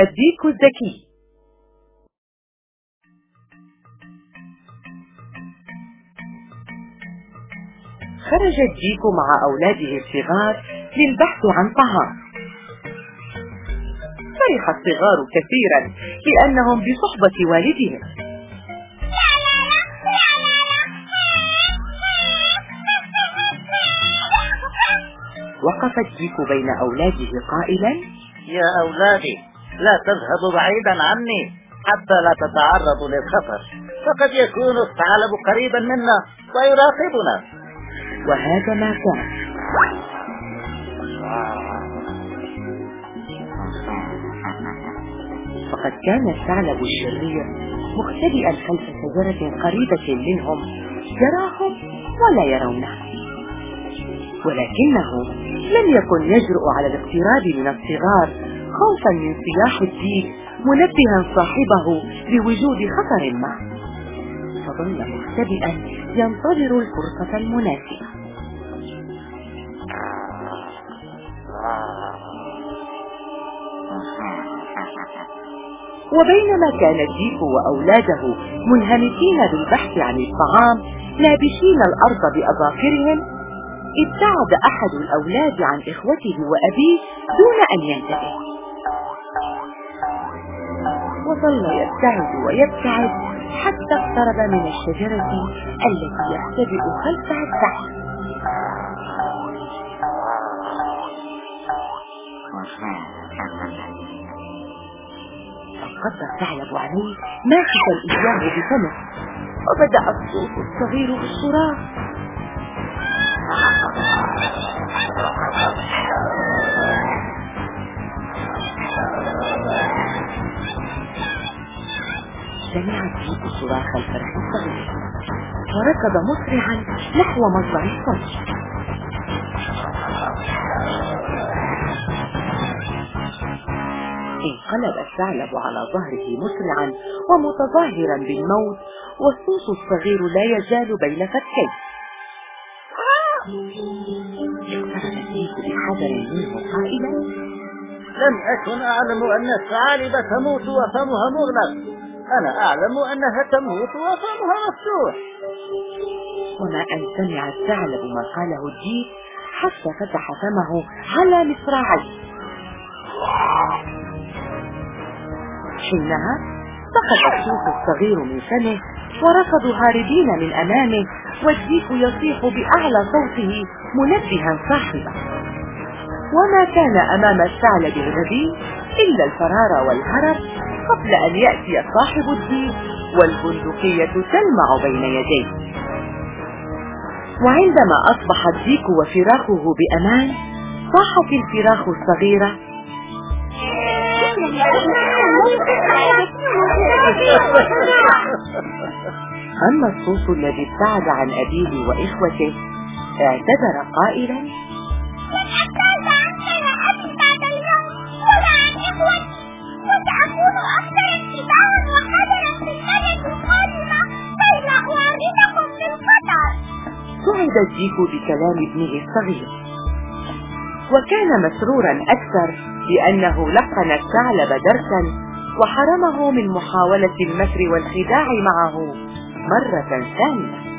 الديك الذكي. خرج الديك مع أولاده الصغار للبحث عن طعام فرح الصغار كثيرا لأنهم بصحبة والدهم. وقف الديك بين أولاده قائلا يا أولادي لا تذهبوا بعيدا عني حتى لا تتعرضوا للخطر. فقد يكون الثعلب قريبا منا ويراقبنا. وهذا ما كان. فقد كان الثعلب الشرير مختبئا خلف شجرة قريبة منهم يراهم ولا يرونه. ولكنه لم يكن يجرؤ على الاقتراب من الصغار. خوفا من صياح الديك منبها صاحبه بوجود خطر ما. فظل مختبئا ينتظر الفرصة المناسبة. وبينما كان الديك وأولاده منهمكين بالبحث عن الطعام نابشين الأرض بأظافرهم ابتعد أحد الأولاد عن إخوته وأبيه دون أن ينتبه. وظل يبتعد ويبتعد حتى اقترب من الشجرة التي يختبئ خلفها السحر. فانقض الثعلب عليه ماسكا إياه بفمه وبدأ الصوت الصغير بالصراخ. صراخ الفرح. الصغير فركض مسرعا نحو مصدر الصوت. انقلب الثعلب على ظهره مسرعا ومتظاهرا بالموت والصوص الصغير لا يزال بين فتحيه. بحذر منه قائلا لم أكن أعلم أن الثعالب تموت وفمها مغلق. أنا أعلم أنها تموت وفمها مفتوح. وما أن سمع الثعلب ما قاله الديك حتى فتح فمه على مصراعيه حينها سقط الصوت الصغير من فمه وركضوا هاربين من أمامه والديك يصيح بأعلى صوته منبها صاحبه. وما كان أمام الثعلب الغبي إلا الفرار والهرب قبل أن يأتي صاحب الديك والبندقية تلمع بين يديه. وعندما أصبح الديك وفراخه بأمان صاحت الفراخ الصغيرة. أما الصوت الذي ابتعد عن أبيه وإخوته اعتذر قائلا سعد الديك بكلام ابنه الصغير. وكان مسرورا أكثر لأنه لقن الثعلب درسا وحرمه من محاولة المكر والخداع معه مرة ثانية.